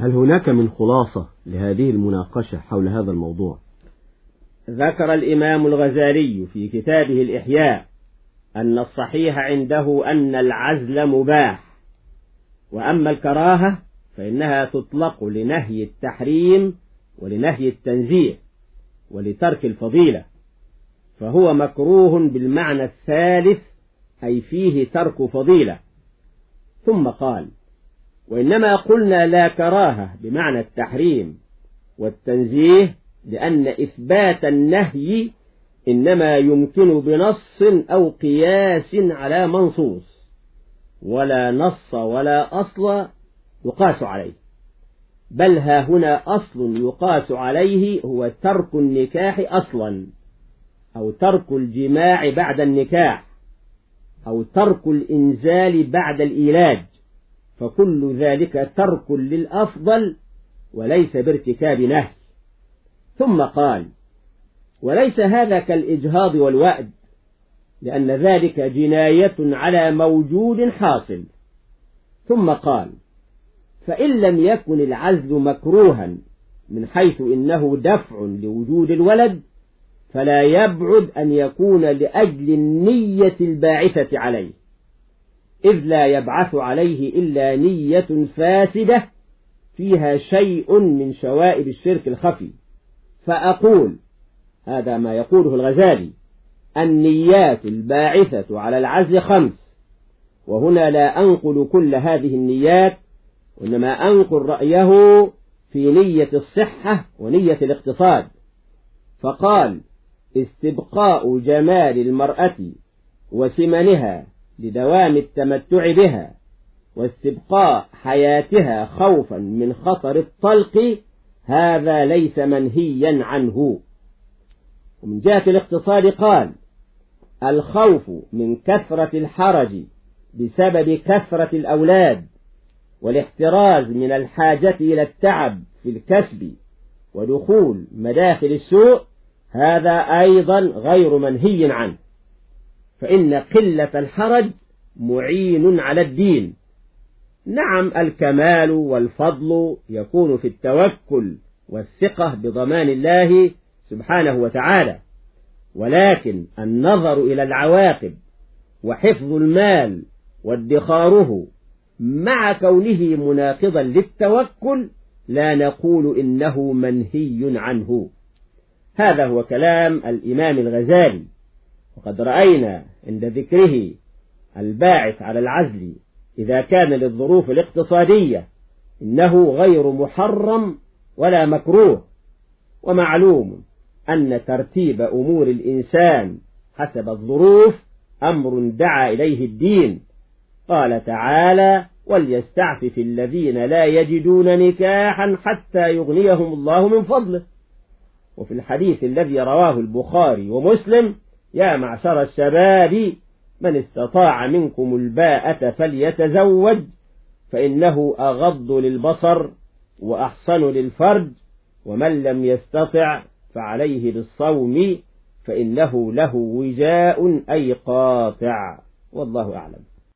هل هناك من خلاصة لهذه المناقشة حول هذا الموضوع؟ ذكر الإمام الغزالي في كتابه الإحياء أن الصحيح عنده أن العزل مباح وأما الكراهة فإنها تطلق لنهي التحريم ولنهي التنزيه ولترك الفضيلة فهو مكروه بالمعنى الثالث أي فيه ترك فضيلة. ثم قال وإنما قلنا لا كراهة بمعنى التحريم والتنزيه لأن إثبات النهي إنما يمكن بنص أو قياس على منصوص ولا نص ولا أصل يقاس عليه بل ها هنا أصل يقاس عليه هو ترك النكاح أصلا أو ترك الجماع بعد النكاح أو ترك الإنزال بعد الإيلاج. فكل ذلك ترك للأفضل وليس بارتكاب نهي. ثم قال وليس هذا كالإجهاض والوأد لأن ذلك جناية على موجود حاصل. ثم قال فإن لم يكن العزل مكروها من حيث إنه دفع لوجود الولد فلا يبعد أن يكون لأجل النية الباعثة عليه. إذ لا يبعث عليه إلا نية فاسدة فيها شيء من شوائب الشرك الخفي. فأقول هذا ما يقوله الغزالي النيات الباعثة على العزل خمس. وهنا لا أنقل كل هذه النيات وإنما أنقل رأيه في نية الصحة ونية الاقتصاد. فقال استبقاء جمال المرأة وسمنها لدوام التمتع بها واستبقاء حياتها خوفا من خطر الطلق هذا ليس منهيا عنه. ومن جهة الاقتصاد قال الخوف من كثرة الحرج بسبب كثرة الأولاد والاحتراز من الحاجة إلى التعب في الكسب ودخول مداخل السوء هذا أيضا غير منهي عنه. فإن قلة الحرج معين على الدين. نعم الكمال والفضل يكون في التوكل والثقة بضمان الله سبحانه وتعالى. ولكن النظر إلى العواقب وحفظ المال وادخاره مع كونه مناقضا للتوكل لا نقول إنه منهي عنه. هذا هو كلام الإمام الغزالي. وقد رأينا عند ذكره الباعث على العزل إذا كان للظروف الاقتصادية إنه غير محرم ولا مكروه ومعلوم أن ترتيب أمور الإنسان حسب الظروف أمر دعا إليه الدين. قال تعالى وليستعفف الذين لا يجدون نكاحا حتى يغنيهم الله من فضله وفي الحديث الذي رواه البخاري ومسلم يا معشر الشباب من استطاع منكم الباءة فليتزوج فإنه أغض للبصر وأحصن للفرج ومن لم يستطع فعليه بالصوم فإنه له وجاء أي قاطع. والله أعلم.